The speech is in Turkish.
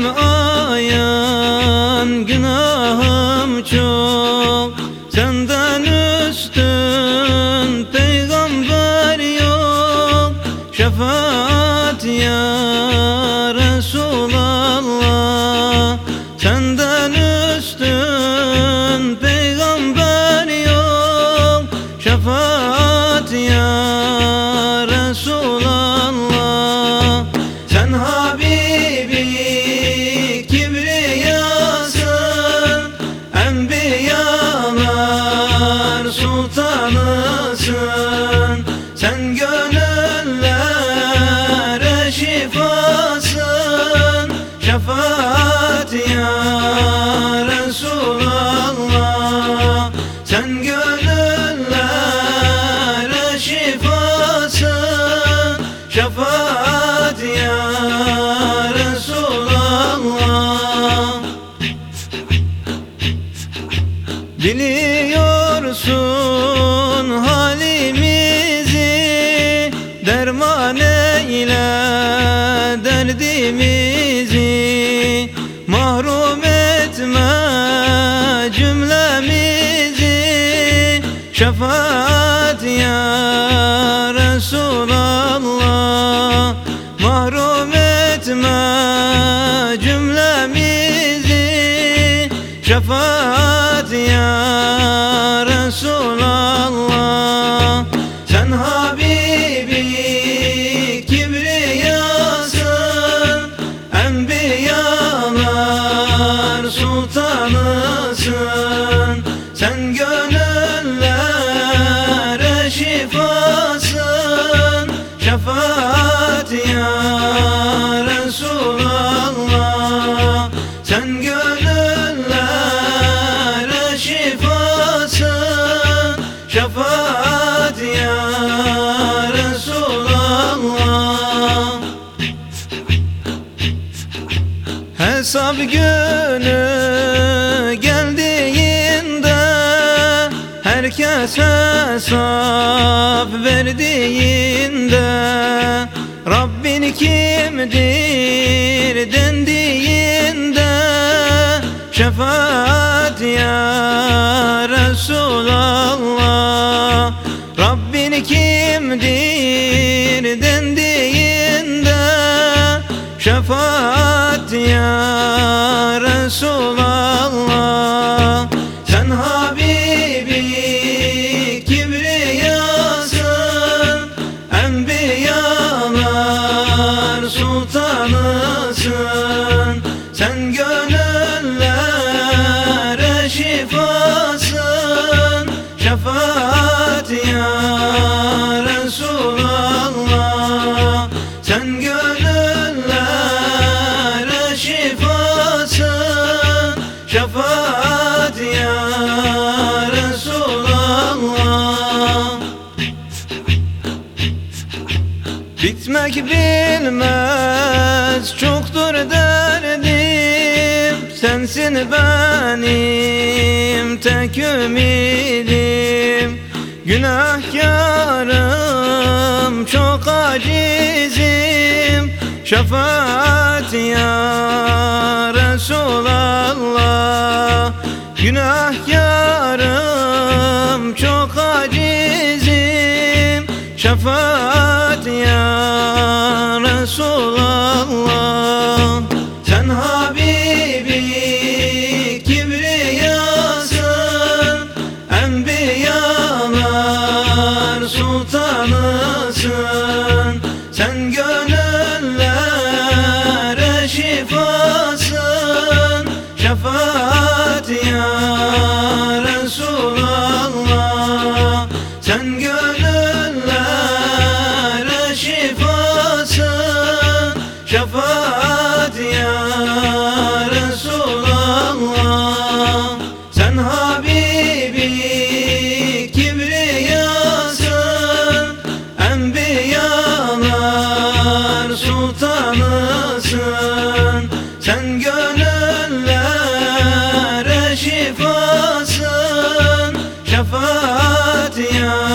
Elim ayan günahım çok. Senden üstün peygamber yok. Şefaat ya Resulallah. Senden üstün peygamber yok. Şefaat ya Biliyorsun halimizi Derman eyle derdimizi. Mahrum etme cümlemizi Şefaat gönüllere şifasın. Şefaat ya Resulallah. Sen gönüllere şifasın. Şefaat ya Resulallah. Hesap günü Herkes hesap verdiğinde Rabbin kimdir dendiğinde Şefaat ya Resulallah Rabbin kimdir Bitmek bilmez çoktur derdim. Sensin benim tek ümidim. Günahkarım çok acizim. Şefaat ya Resulallah. Günahkarım çok acizim. Şefaat ya Resulallah. Sen Habibi kibriyasın Enbiyalar sultanısın. Sen gönüllere şifasın Şefaat ya Resulallah. Sen şifasın Şefaat